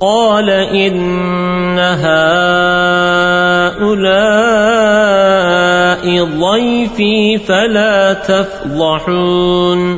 قال إن هؤلاء ضيفي فلا تفضحون.